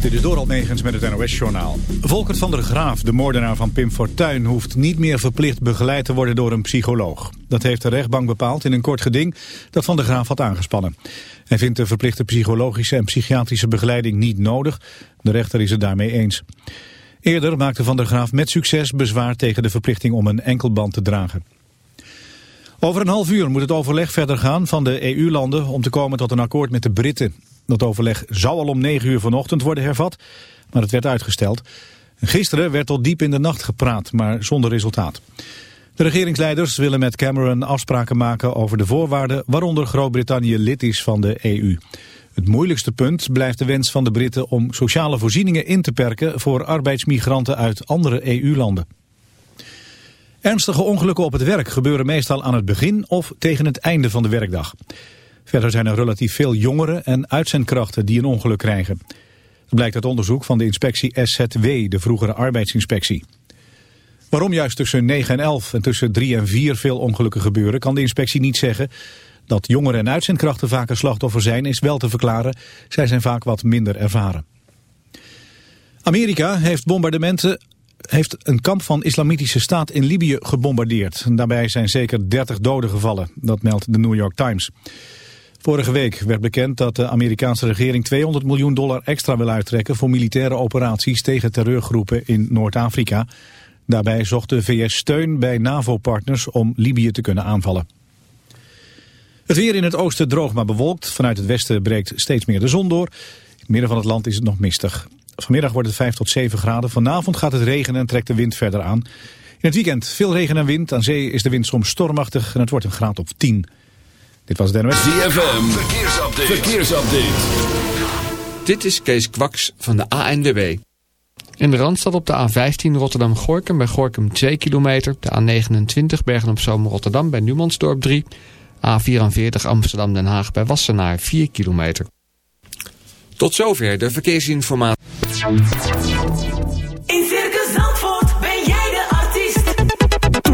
Dit is Doral Negens met het NOS-journaal. Volkert van der Graaf, de moordenaar van Pim Fortuyn... hoeft niet meer verplicht begeleid te worden door een psycholoog. Dat heeft de rechtbank bepaald in een kort geding dat Van der Graaf had aangespannen. Hij vindt de verplichte psychologische en psychiatrische begeleiding niet nodig. De rechter is het daarmee eens. Eerder maakte Van der Graaf met succes bezwaar tegen de verplichting om een enkelband te dragen. Over een half uur moet het overleg verder gaan van de EU-landen om te komen tot een akkoord met de Britten. Dat overleg zou al om 9 uur vanochtend worden hervat, maar het werd uitgesteld. Gisteren werd tot diep in de nacht gepraat, maar zonder resultaat. De regeringsleiders willen met Cameron afspraken maken over de voorwaarden waaronder Groot-Brittannië lid is van de EU. Het moeilijkste punt blijft de wens van de Britten om sociale voorzieningen in te perken voor arbeidsmigranten uit andere EU-landen. Ernstige ongelukken op het werk gebeuren meestal aan het begin of tegen het einde van de werkdag. Verder zijn er relatief veel jongeren en uitzendkrachten die een ongeluk krijgen. Dat blijkt uit onderzoek van de inspectie SZW, de vroegere arbeidsinspectie. Waarom juist tussen 9 en 11 en tussen 3 en 4 veel ongelukken gebeuren... kan de inspectie niet zeggen. Dat jongeren en uitzendkrachten vaker slachtoffer zijn is wel te verklaren. Zij zijn vaak wat minder ervaren. Amerika heeft bombardementen heeft een kamp van islamitische staat in Libië gebombardeerd. Daarbij zijn zeker 30 doden gevallen, dat meldt de New York Times. Vorige week werd bekend dat de Amerikaanse regering 200 miljoen dollar extra wil uittrekken voor militaire operaties tegen terreurgroepen in Noord-Afrika. Daarbij zocht de VS steun bij NAVO-partners om Libië te kunnen aanvallen. Het weer in het oosten droog maar bewolkt. Vanuit het westen breekt steeds meer de zon door. In het midden van het land is het nog mistig. Vanmiddag wordt het 5 tot 7 graden. Vanavond gaat het regenen en trekt de wind verder aan. In het weekend veel regen en wind. Aan zee is de wind soms stormachtig en het wordt een graad of 10. Dit was de NOS. ZFM, verkeersupdate. verkeersupdate. Dit is Kees Kwaks van de ANWB. In de Randstad op de A15 Rotterdam-Gorkum bij Gorkum 2 kilometer. De A29 Bergen-op-Zoom-Rotterdam bij Numansdorp 3. A44 Amsterdam-Den Haag bij Wassenaar 4 kilometer. Tot zover de verkeersinformatie.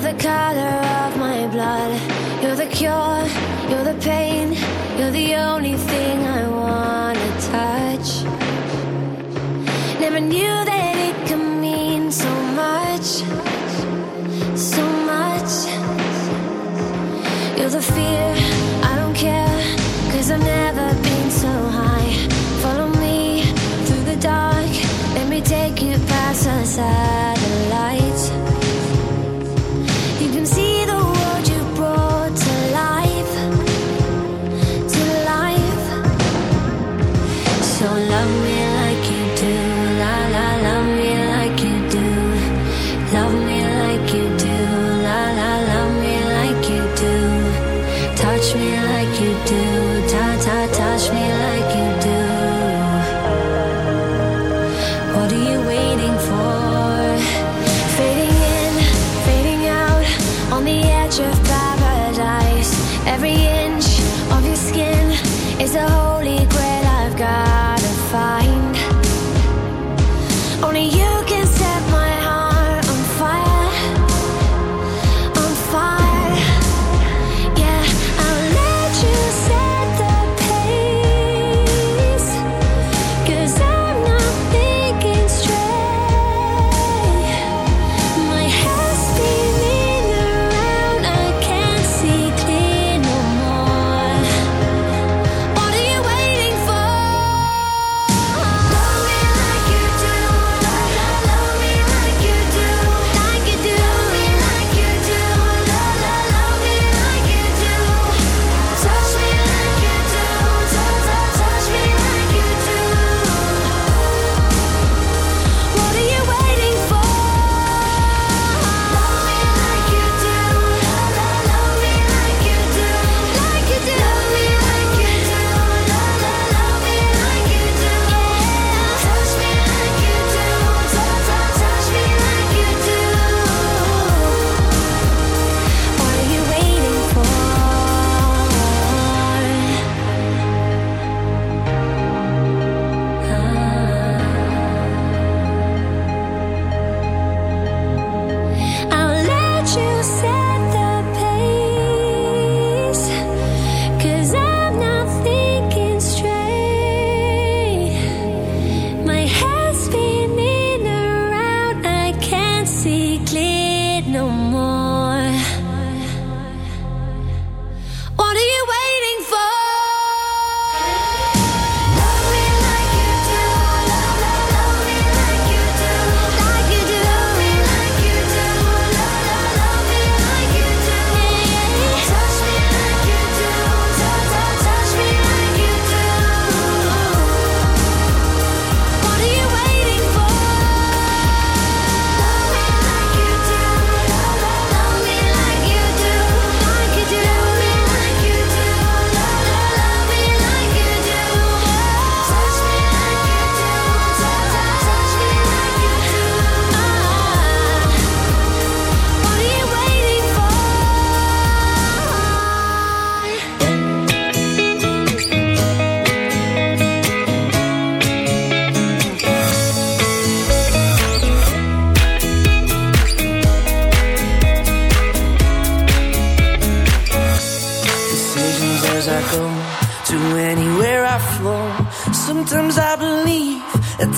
You're the color of my blood. You're the cure.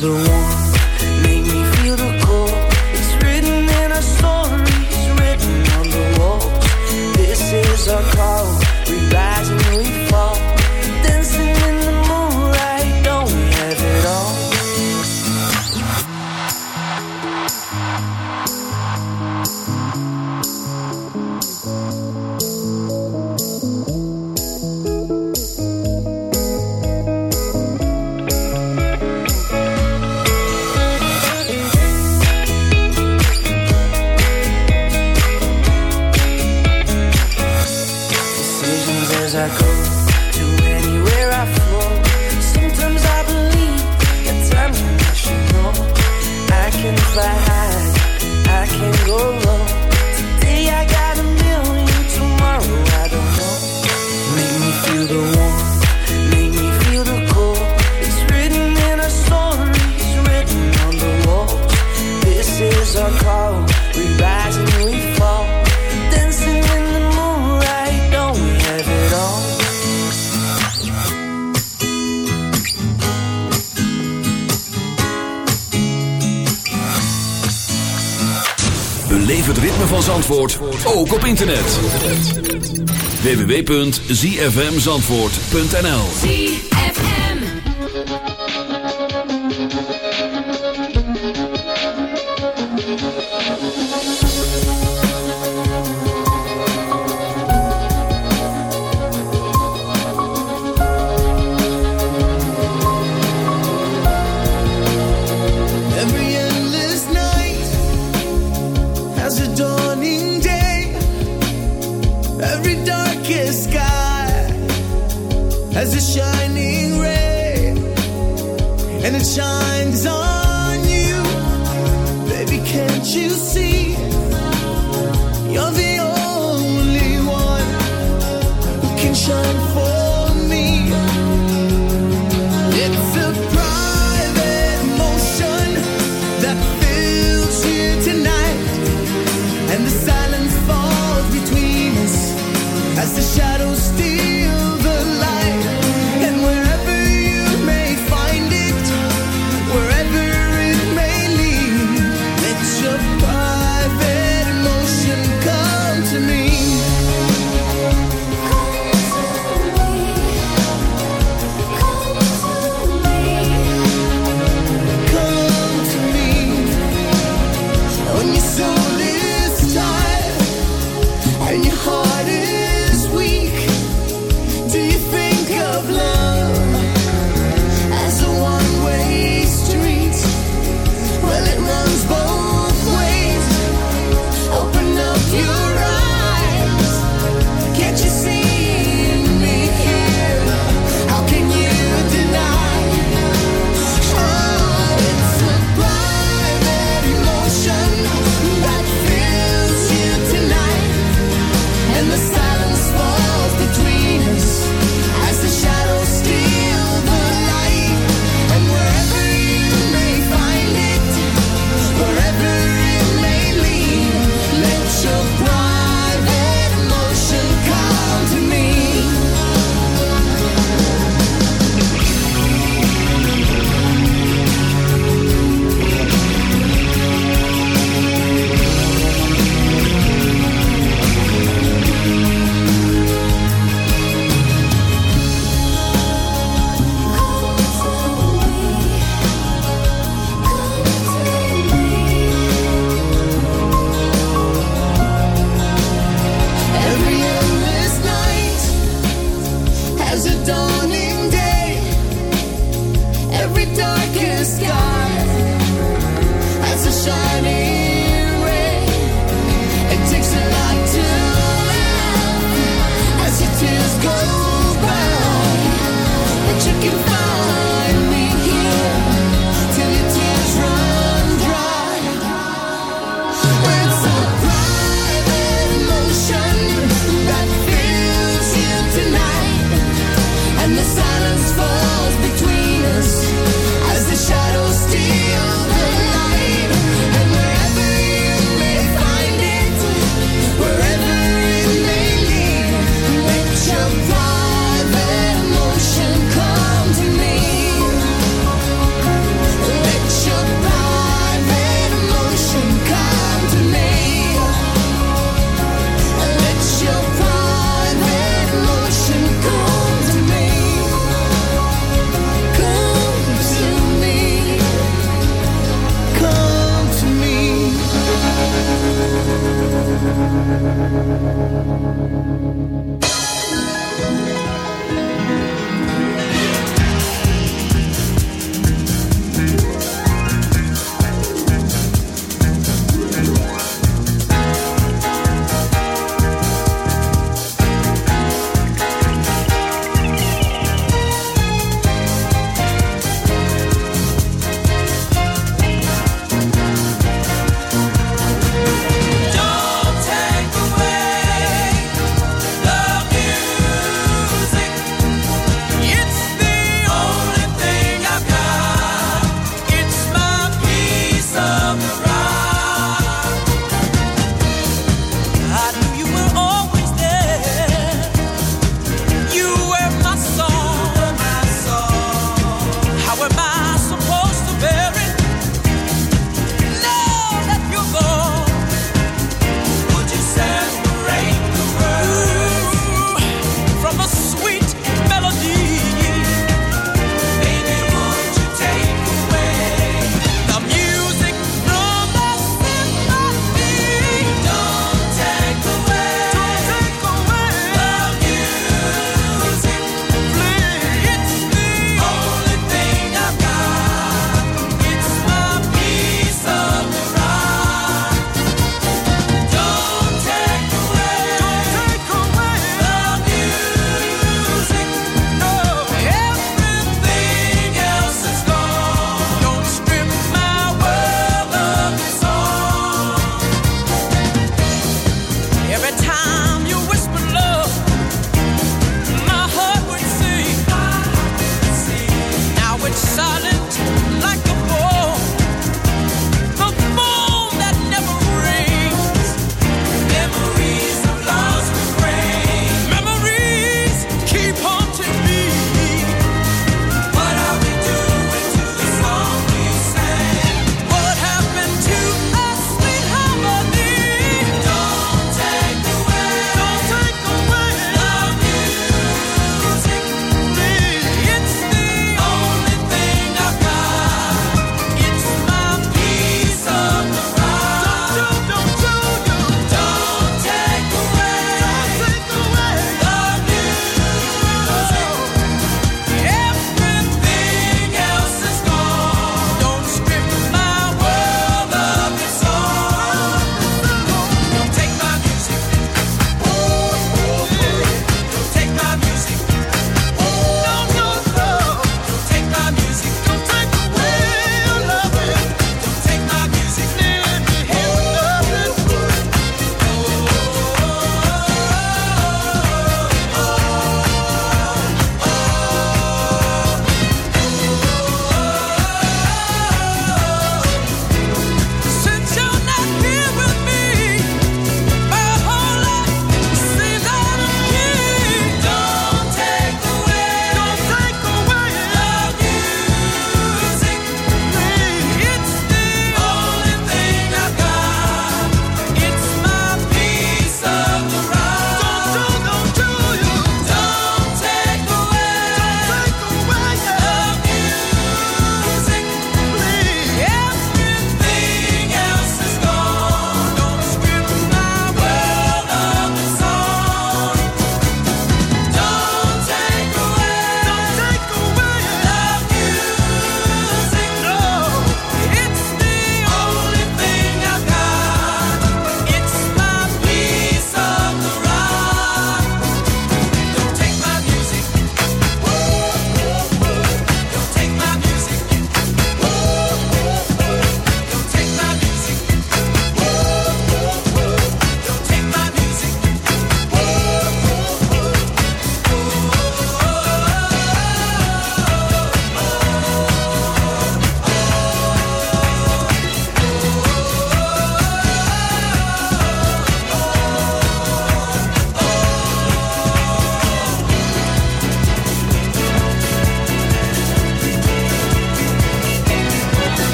the one www.zfmzandvoort.nl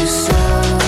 you so.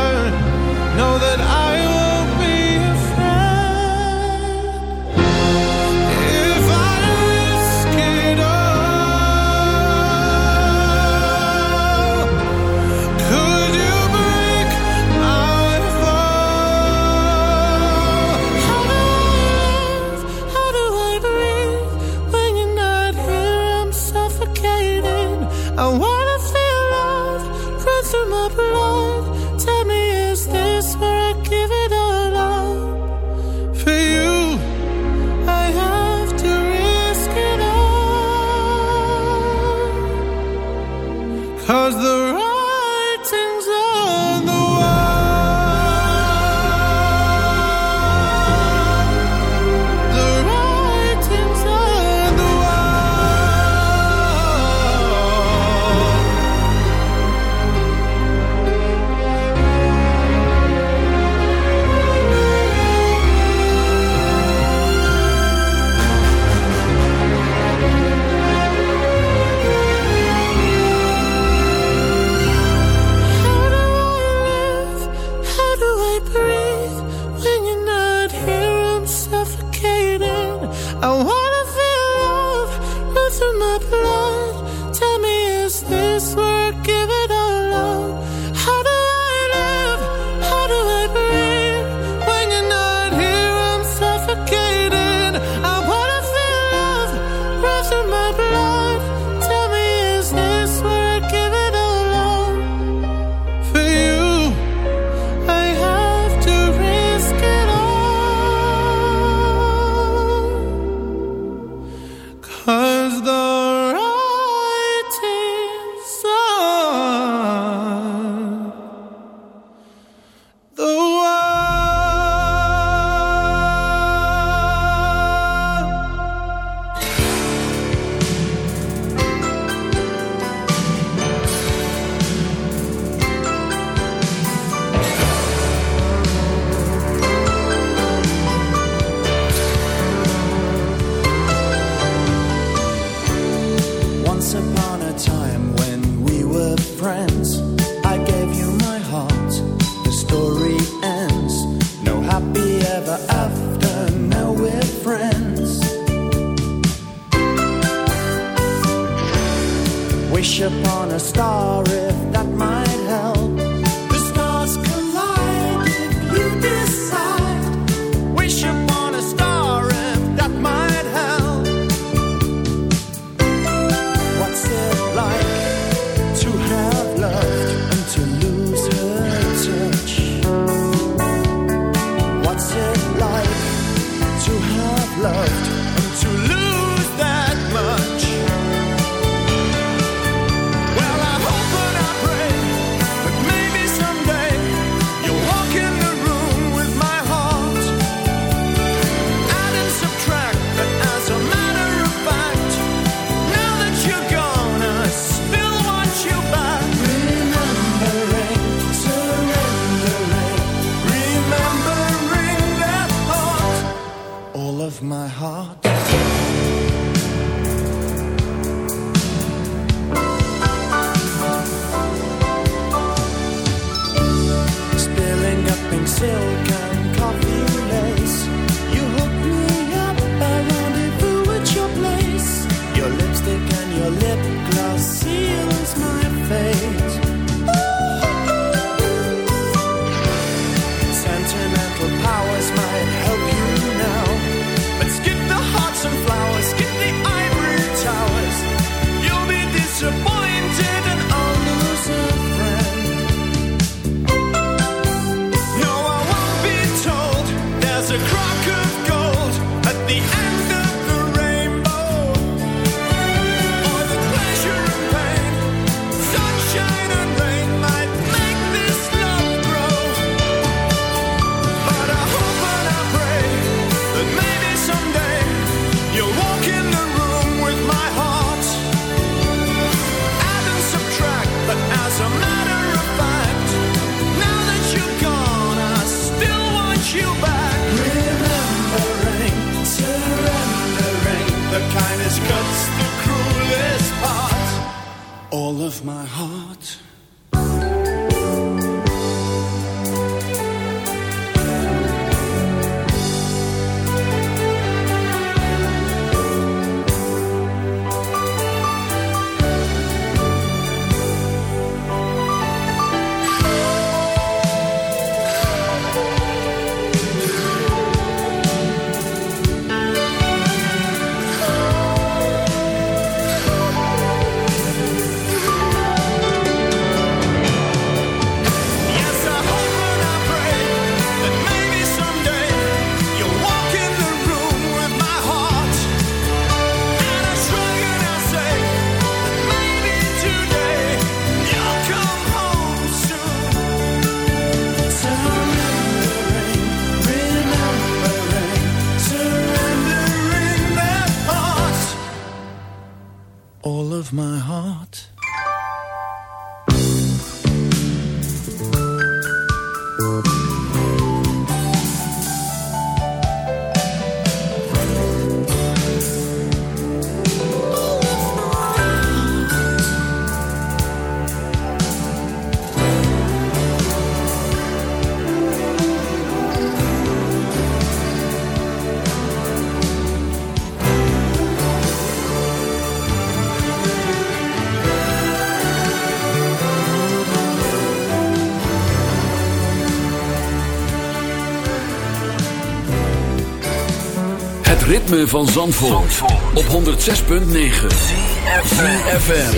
ritme van Zandvoort, op 106.9 CFFM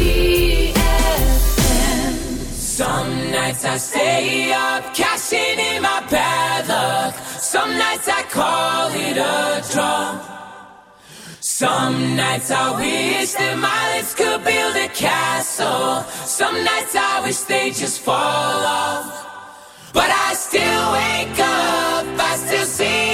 Some nights I stay up, cashing in my bad luck. Some nights I call it a draw. Some nights I wish the my could build a castle. Some nights I wish they just fall off. But I still wake up, I still see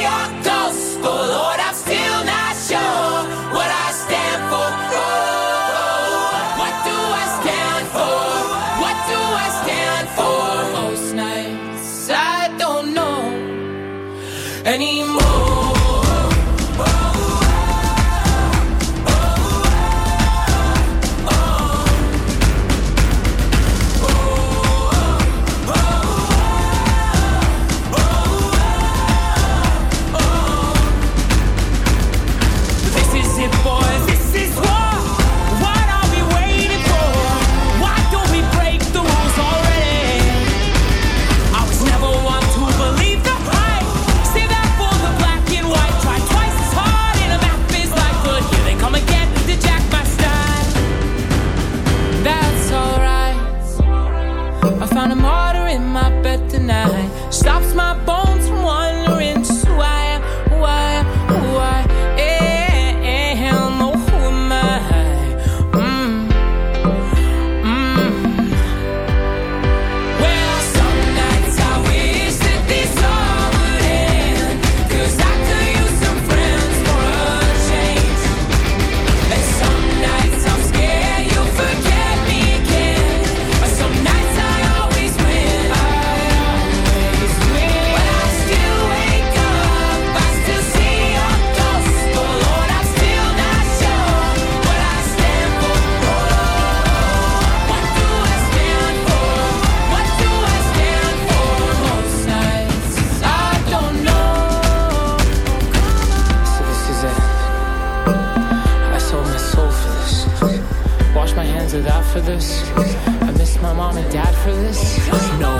my mom and dad for this. No.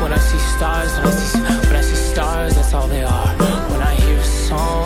When I see stars, when I see, when I see stars, that's all they are. When I hear songs,